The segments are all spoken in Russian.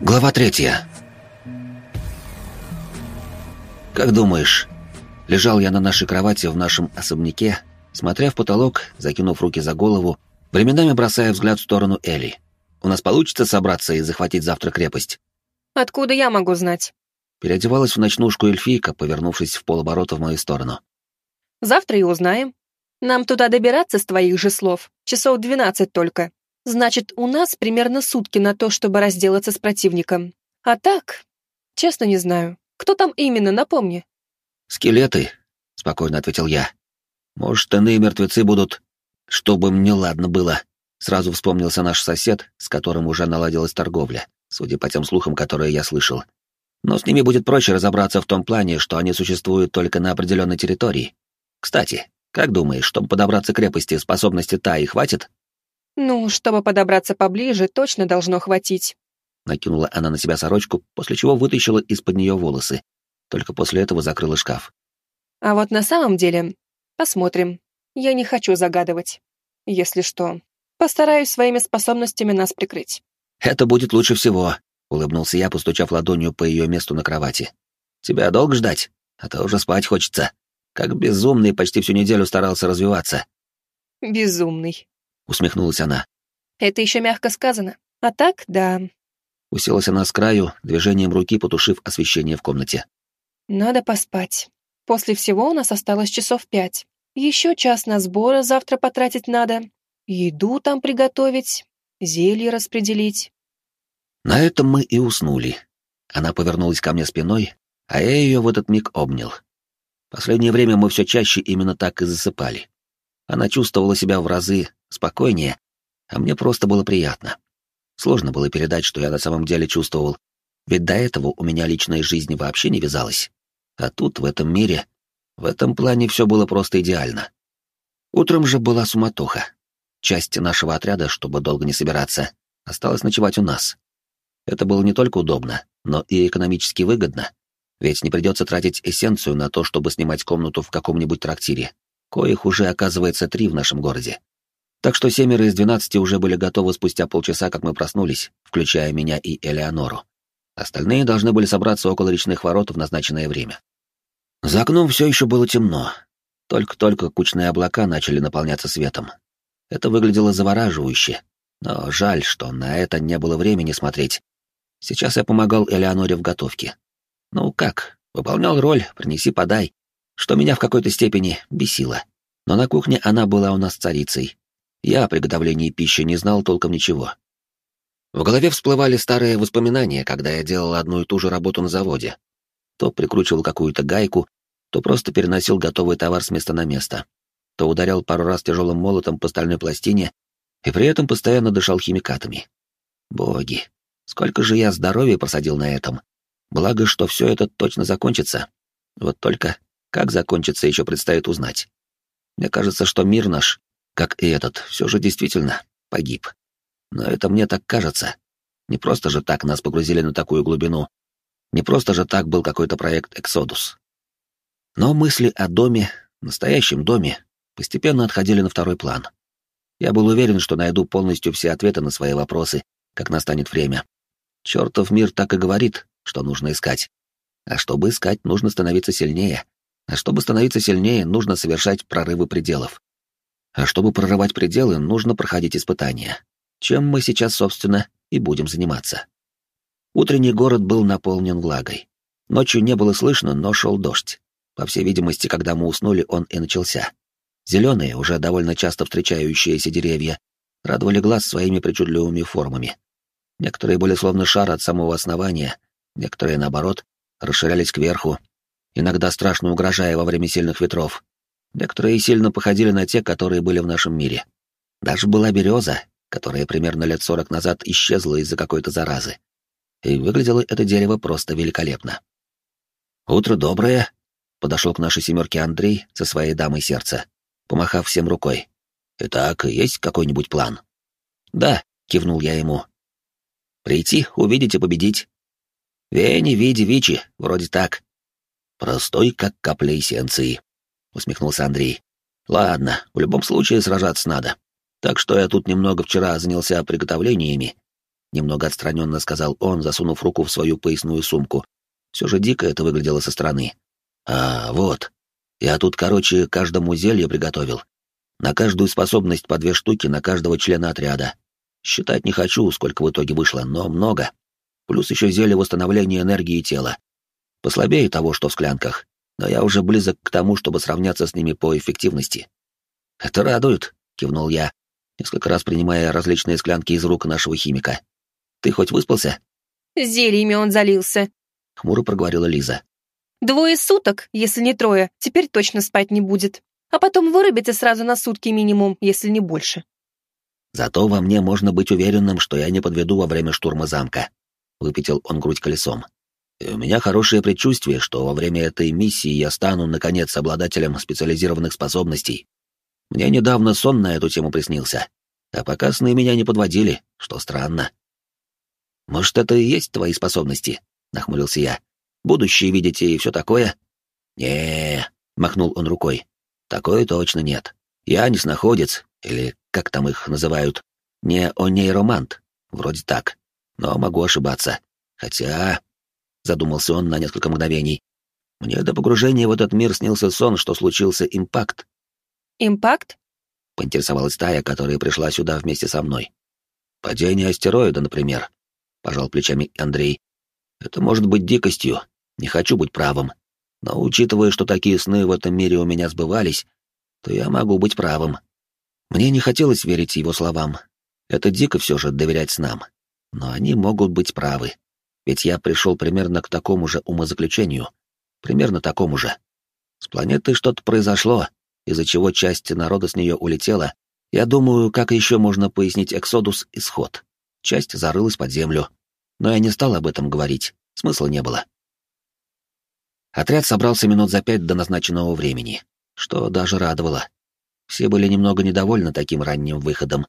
Глава третья. Как думаешь, лежал я на нашей кровати в нашем особняке, смотря в потолок, закинув руки за голову, временами бросая взгляд в сторону Эли. У нас получится собраться и захватить завтра крепость? Откуда я могу знать? Переодевалась в ночнушку эльфийка, повернувшись в полоборота в мою сторону. Завтра и узнаем. Нам туда добираться с твоих же слов. Часов двенадцать только. Значит, у нас примерно сутки на то, чтобы разделаться с противником. А так, честно не знаю. Кто там именно, напомни. Скелеты, спокойно ответил я. Может, иные мертвецы будут, чтобы мне ладно было. Сразу вспомнился наш сосед, с которым уже наладилась торговля, судя по тем слухам, которые я слышал. Но с ними будет проще разобраться в том плане, что они существуют только на определенной территории. Кстати, как думаешь, чтобы подобраться к крепости, способности Таи хватит? Ну, чтобы подобраться поближе, точно должно хватить. Накинула она на себя сорочку, после чего вытащила из-под нее волосы. Только после этого закрыла шкаф. А вот на самом деле, посмотрим. Я не хочу загадывать. Если что, постараюсь своими способностями нас прикрыть. Это будет лучше всего, улыбнулся я, постучав ладонью по ее месту на кровати. Тебя долго ждать? А то уже спать хочется. Как безумный почти всю неделю старался развиваться. Безумный, усмехнулась она. Это еще мягко сказано. А так, да. Уселась она с краю, движением руки потушив освещение в комнате. Надо поспать. После всего у нас осталось часов пять. Еще час на сборы завтра потратить надо. Еду там приготовить, зелье распределить. На этом мы и уснули. Она повернулась ко мне спиной, а я ее в этот миг обнял. Последнее время мы все чаще именно так и засыпали. Она чувствовала себя в разы спокойнее, а мне просто было приятно. Сложно было передать, что я на самом деле чувствовал, ведь до этого у меня личная жизнь вообще не вязалась. А тут, в этом мире, в этом плане все было просто идеально. Утром же была суматоха. Часть нашего отряда, чтобы долго не собираться, осталась ночевать у нас. Это было не только удобно, но и экономически выгодно, ведь не придется тратить эссенцию на то, чтобы снимать комнату в каком-нибудь трактире, коих уже оказывается три в нашем городе. Так что семеро из двенадцати уже были готовы спустя полчаса, как мы проснулись, включая меня и Элеонору. Остальные должны были собраться около речных ворот в назначенное время. За окном все еще было темно. Только-только кучные облака начали наполняться светом. Это выглядело завораживающе, но жаль, что на это не было времени смотреть. Сейчас я помогал Элеоноре в готовке. Ну как, выполнял роль «принеси-подай», что меня в какой-то степени бесило. Но на кухне она была у нас царицей, я о приготовлении пищи не знал толком ничего. В голове всплывали старые воспоминания, когда я делал одну и ту же работу на заводе. То прикручивал какую-то гайку, то просто переносил готовый товар с места на место, то ударял пару раз тяжелым молотом по стальной пластине и при этом постоянно дышал химикатами. Боги, сколько же я здоровья просадил на этом. Благо, что все это точно закончится. Вот только как закончится, еще предстоит узнать. Мне кажется, что мир наш как и этот, все же действительно погиб. Но это мне так кажется. Не просто же так нас погрузили на такую глубину. Не просто же так был какой-то проект «Эксодус». Но мысли о доме, настоящем доме, постепенно отходили на второй план. Я был уверен, что найду полностью все ответы на свои вопросы, как настанет время. Чертов мир так и говорит, что нужно искать. А чтобы искать, нужно становиться сильнее. А чтобы становиться сильнее, нужно совершать прорывы пределов. А чтобы прорывать пределы, нужно проходить испытания. Чем мы сейчас, собственно, и будем заниматься. Утренний город был наполнен влагой. Ночью не было слышно, но шел дождь. По всей видимости, когда мы уснули, он и начался. Зеленые, уже довольно часто встречающиеся деревья, радовали глаз своими причудливыми формами. Некоторые были словно шар от самого основания, некоторые, наоборот, расширялись кверху, иногда страшно угрожая во время сильных ветров, Некоторые сильно походили на те, которые были в нашем мире. Даже была береза, которая примерно лет сорок назад исчезла из-за какой-то заразы. И выглядело это дерево просто великолепно. «Утро доброе», — подошел к нашей семерке Андрей со своей дамой сердца, помахав всем рукой. «Итак, есть какой-нибудь план?» «Да», — кивнул я ему. «Прийти, увидеть и победить». «Вени, види, вичи, вроде так». «Простой, как капля эссенции», — усмехнулся Андрей. «Ладно, в любом случае сражаться надо. Так что я тут немного вчера занялся приготовлениями. немного отстраненно сказал он, засунув руку в свою поясную сумку. Все же дико это выглядело со стороны. А, вот. Я тут, короче, каждому зелье приготовил. На каждую способность по две штуки на каждого члена отряда. Считать не хочу, сколько в итоге вышло, но много. Плюс еще зелье восстановления энергии тела. Послабее того, что в склянках, но я уже близок к тому, чтобы сравняться с ними по эффективности. «Это радует», — кивнул я, несколько раз принимая различные склянки из рук нашего химика. «Ты хоть выспался?» «Зельями он залился», — хмуро проговорила Лиза. «Двое суток, если не трое, теперь точно спать не будет. А потом вырубится сразу на сутки минимум, если не больше». «Зато во мне можно быть уверенным, что я не подведу во время штурма замка», — выпятил он грудь колесом. И у меня хорошее предчувствие, что во время этой миссии я стану, наконец, обладателем специализированных способностей. Мне недавно сон на эту тему приснился, а пока сны меня не подводили, что странно. «Может, это и есть твои способности?» — нахмурился я. «Будущее видите и все такое?» не махнул он рукой. «Такое точно нет. Я не снаходец, или как там их называют, не онейромант, вроде так. Но могу ошибаться. Хотя задумался он на несколько мгновений. Мне до погружения в этот мир снился сон, что случился импакт. Импакт? Поинтересовалась Тая, которая пришла сюда вместе со мной. Падение астероида, например. Пожал плечами Андрей. Это может быть дикостью. Не хочу быть правым. Но учитывая, что такие сны в этом мире у меня сбывались, то я могу быть правым. Мне не хотелось верить его словам. Это дико все же доверять снам. Но они могут быть правы. Ведь я пришел примерно к такому же умозаключению. Примерно такому же. С планетой что-то произошло, из-за чего часть народа с нее улетела. Я думаю, как еще можно пояснить Эксодус исход. Часть зарылась под землю. Но я не стал об этом говорить, смысла не было. Отряд собрался минут за пять до назначенного времени, что даже радовало. Все были немного недовольны таким ранним выходом,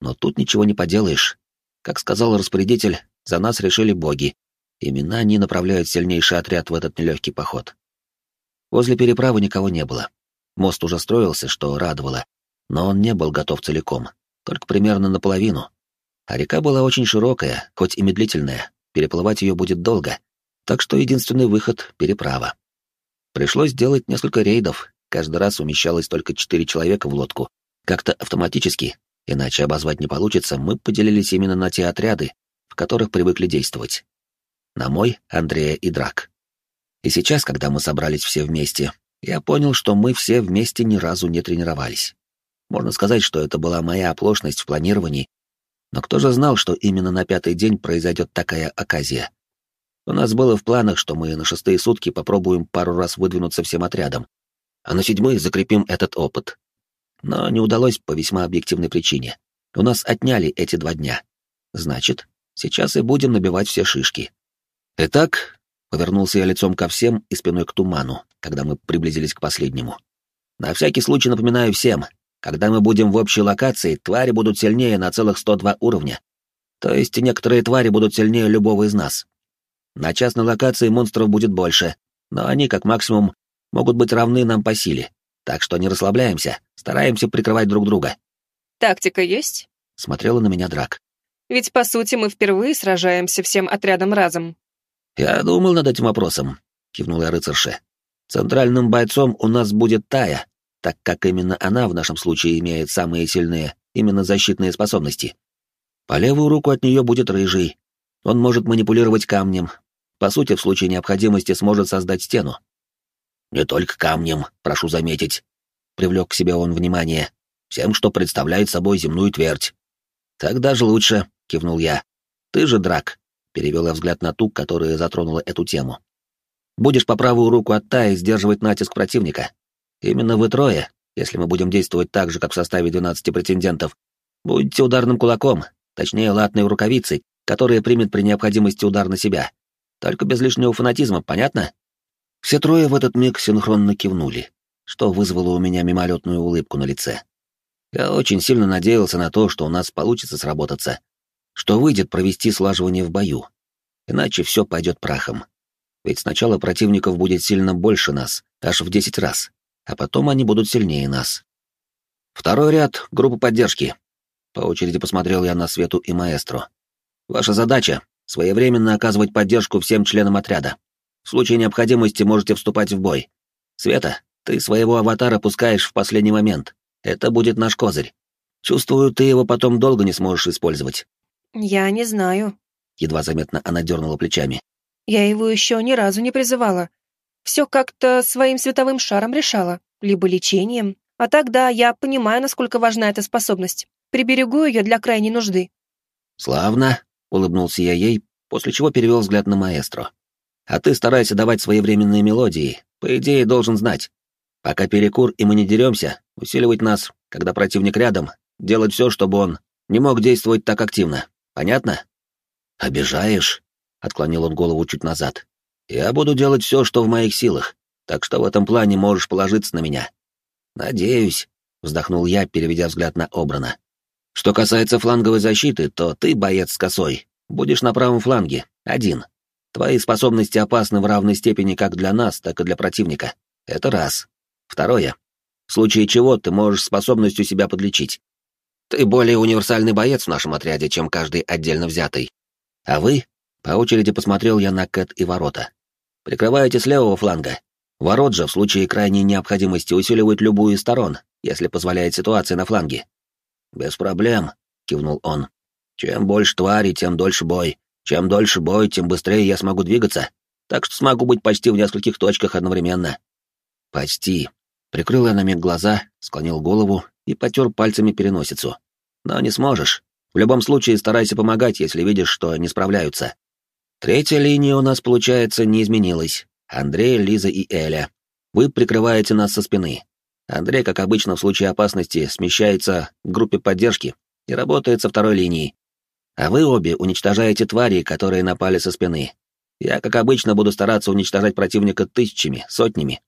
но тут ничего не поделаешь. Как сказал распорядитель, за нас решили боги. Именно они направляют сильнейший отряд в этот нелегкий поход. Возле переправы никого не было. Мост уже строился, что радовало, но он не был готов целиком, только примерно наполовину. А река была очень широкая, хоть и медлительная, переплывать ее будет долго, так что единственный выход — переправа. Пришлось сделать несколько рейдов, каждый раз умещалось только четыре человека в лодку. Как-то автоматически, иначе обозвать не получится, мы поделились именно на те отряды, которых привыкли действовать. На мой, Андрея и Драк. И сейчас, когда мы собрались все вместе, я понял, что мы все вместе ни разу не тренировались. Можно сказать, что это была моя оплошность в планировании, но кто же знал, что именно на пятый день произойдет такая оказия? У нас было в планах, что мы на шестые сутки попробуем пару раз выдвинуться всем отрядом, а на седьмой закрепим этот опыт. Но не удалось по весьма объективной причине. У нас отняли эти два дня. Значит, Сейчас и будем набивать все шишки. Итак, повернулся я лицом ко всем и спиной к туману, когда мы приблизились к последнему. На всякий случай напоминаю всем, когда мы будем в общей локации, твари будут сильнее на целых 102 уровня. То есть некоторые твари будут сильнее любого из нас. На частной локации монстров будет больше, но они, как максимум, могут быть равны нам по силе. Так что не расслабляемся, стараемся прикрывать друг друга. «Тактика есть?» — смотрела на меня Драк. Ведь, по сути, мы впервые сражаемся всем отрядом разом. «Я думал над этим вопросом», — кивнула рыцарша. «Центральным бойцом у нас будет Тая, так как именно она в нашем случае имеет самые сильные, именно защитные способности. По левую руку от нее будет Рыжий. Он может манипулировать камнем. По сути, в случае необходимости сможет создать стену. «Не только камнем, прошу заметить», — привлек к себе он внимание. «Всем, что представляет собой земную твердь». «Так даже лучше», — кивнул я. «Ты же, Драк», — перевел я взгляд на ту, которая затронула эту тему. «Будешь по правую руку от Таи сдерживать натиск противника. Именно вы трое, если мы будем действовать так же, как в составе двенадцати претендентов, будете ударным кулаком, точнее, латной рукавицей, которая примет при необходимости удар на себя. Только без лишнего фанатизма, понятно?» Все трое в этот миг синхронно кивнули, что вызвало у меня мимолетную улыбку на лице. Я очень сильно надеялся на то, что у нас получится сработаться, что выйдет провести слаживание в бою. Иначе все пойдет прахом. Ведь сначала противников будет сильно больше нас, аж в десять раз, а потом они будут сильнее нас. Второй ряд — группа поддержки. По очереди посмотрел я на Свету и Маэстро. Ваша задача — своевременно оказывать поддержку всем членам отряда. В случае необходимости можете вступать в бой. Света, ты своего аватара пускаешь в последний момент. Это будет наш козырь. Чувствую, ты его потом долго не сможешь использовать. Я не знаю. Едва заметно она дернула плечами. Я его еще ни разу не призывала. Все как-то своим световым шаром решала, либо лечением. А тогда я понимаю, насколько важна эта способность. Приберегу ее для крайней нужды. Славно, улыбнулся я ей, после чего перевел взгляд на маэстро. А ты старайся давать своевременные мелодии, по идее, должен знать. Пока перекур и мы не деремся, усиливать нас, когда противник рядом, делать все, чтобы он не мог действовать так активно. Понятно? Обижаешь? Отклонил он голову чуть назад. Я буду делать все, что в моих силах, так что в этом плане можешь положиться на меня. Надеюсь, вздохнул я, переведя взгляд на Обрана. Что касается фланговой защиты, то ты, боец с косой, будешь на правом фланге, один. Твои способности опасны в равной степени как для нас, так и для противника. Это раз. Второе. В случае чего ты можешь способностью себя подлечить. Ты более универсальный боец в нашем отряде, чем каждый отдельно взятый. А вы? По очереди посмотрел я на Кэт и ворота. Прикрываете с левого фланга. Ворот же в случае крайней необходимости усиливают любую из сторон, если позволяет ситуация на фланге. Без проблем, кивнул он. Чем больше тварей, тем дольше бой. Чем дольше бой, тем быстрее я смогу двигаться, так что смогу быть почти в нескольких точках одновременно. Почти. Прикрыл я на миг глаза, склонил голову и потер пальцами переносицу. Но не сможешь. В любом случае старайся помогать, если видишь, что не справляются. Третья линия у нас, получается, не изменилась. Андрей, Лиза и Эля. Вы прикрываете нас со спины. Андрей, как обычно в случае опасности, смещается к группе поддержки и работает со второй линией, а вы обе уничтожаете твари, которые напали со спины. Я, как обычно, буду стараться уничтожать противника тысячами, сотнями.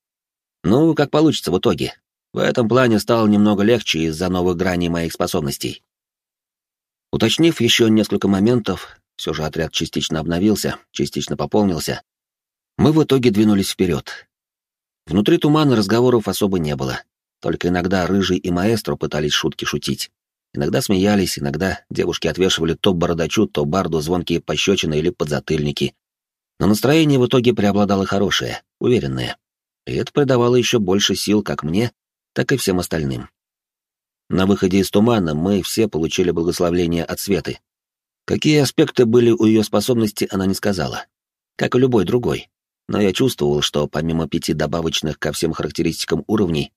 Ну, как получится в итоге. В этом плане стало немного легче из-за новых граней моих способностей. Уточнив еще несколько моментов, все же отряд частично обновился, частично пополнился, мы в итоге двинулись вперед. Внутри тумана разговоров особо не было, только иногда Рыжий и Маэстро пытались шутки шутить. Иногда смеялись, иногда девушки отвешивали то бородачу, то барду звонкие пощечины или подзатыльники. Но настроение в итоге преобладало хорошее, уверенное. И это придавало еще больше сил как мне, так и всем остальным. На выходе из тумана мы все получили благословление от Светы. Какие аспекты были у ее способности, она не сказала. Как и любой другой. Но я чувствовал, что помимо пяти добавочных ко всем характеристикам уровней,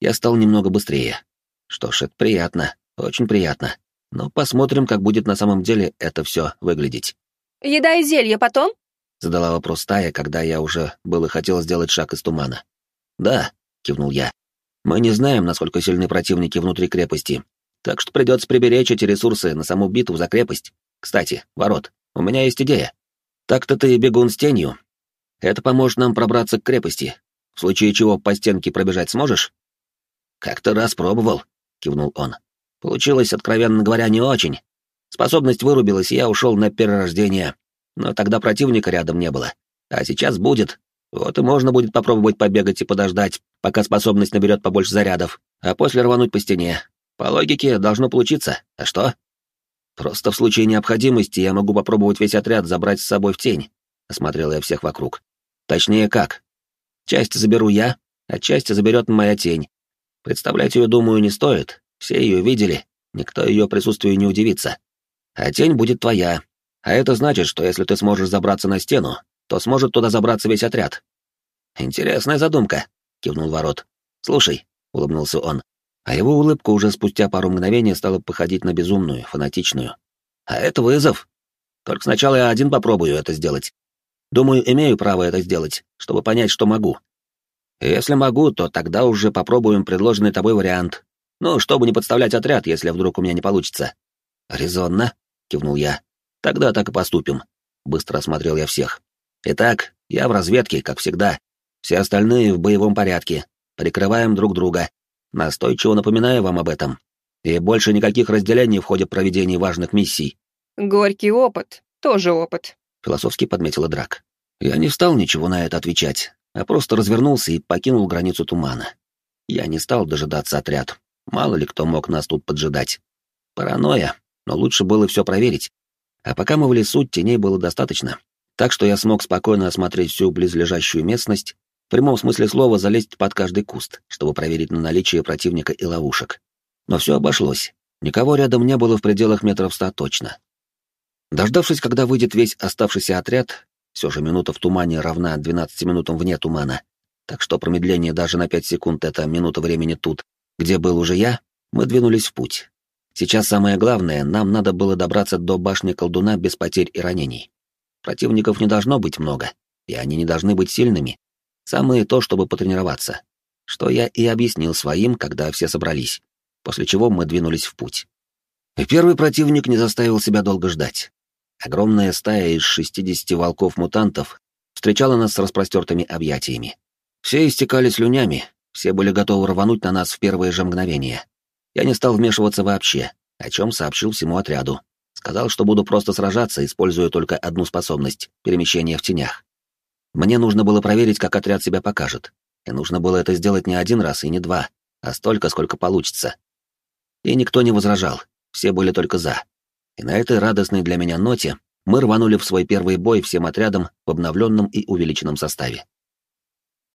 я стал немного быстрее. Что ж, это приятно. Очень приятно. Но посмотрим, как будет на самом деле это все выглядеть. «Еда и зелье потом?» — задала вопрос Тая, когда я уже было хотел сделать шаг из тумана. «Да», — кивнул я. «Мы не знаем, насколько сильны противники внутри крепости, так что придется приберечь эти ресурсы на саму битву за крепость. Кстати, ворот, у меня есть идея. Так-то ты бегун с тенью. Это поможет нам пробраться к крепости. В случае чего по стенке пробежать сможешь?» «Как-то раз пробовал», — кивнул он. Получилось, откровенно говоря, не очень. Способность вырубилась, и я ушел на перерождение. Но тогда противника рядом не было. А сейчас будет. Вот и можно будет попробовать побегать и подождать, пока способность наберет побольше зарядов, а после рвануть по стене. По логике, должно получиться. А что? Просто в случае необходимости я могу попробовать весь отряд забрать с собой в тень. Осмотрел я всех вокруг. Точнее, как? Часть заберу я, а часть заберет моя тень. Представлять ее, думаю, не стоит, все ее видели, никто ее присутствию не удивится. А тень будет твоя. А это значит, что если ты сможешь забраться на стену, то сможет туда забраться весь отряд. Интересная задумка, кивнул ворот. Слушай, улыбнулся он. А его улыбка уже спустя пару мгновений стала походить на безумную, фанатичную. А это вызов. Только сначала я один попробую это сделать. Думаю, имею право это сделать, чтобы понять, что могу. Если могу, то тогда уже попробуем предложенный тобой вариант, ну, чтобы не подставлять отряд, если вдруг у меня не получится. Резонно, кивнул я. Тогда так и поступим. Быстро осмотрел я всех. Итак, я в разведке, как всегда. Все остальные в боевом порядке. Прикрываем друг друга. Настойчиво напоминаю вам об этом. И больше никаких разделений в ходе проведения важных миссий. Горький опыт, тоже опыт. Философски подметила Драк. Я не стал ничего на это отвечать, а просто развернулся и покинул границу тумана. Я не стал дожидаться отряд, Мало ли кто мог нас тут поджидать. Паранойя, но лучше было все проверить. А пока мы в лесу, теней было достаточно, так что я смог спокойно осмотреть всю близлежащую местность, в прямом смысле слова залезть под каждый куст, чтобы проверить на наличие противника и ловушек. Но все обошлось. Никого рядом не было в пределах метров ста точно. Дождавшись, когда выйдет весь оставшийся отряд, все же минута в тумане равна 12 минутам вне тумана, так что промедление даже на 5 секунд — это минута времени тут, где был уже я, мы двинулись в путь. Сейчас самое главное, нам надо было добраться до башни колдуна без потерь и ранений. Противников не должно быть много, и они не должны быть сильными. Самое то, чтобы потренироваться. Что я и объяснил своим, когда все собрались, после чего мы двинулись в путь. И первый противник не заставил себя долго ждать. Огромная стая из 60 волков-мутантов встречала нас с распростертыми объятиями. Все истекали слюнями, все были готовы рвануть на нас в первые же мгновения. Я не стал вмешиваться вообще, о чем сообщил всему отряду. Сказал, что буду просто сражаться, используя только одну способность — перемещение в тенях. Мне нужно было проверить, как отряд себя покажет. И нужно было это сделать не один раз и не два, а столько, сколько получится. И никто не возражал, все были только «за». И на этой радостной для меня ноте мы рванули в свой первый бой всем отрядом в обновленном и увеличенном составе.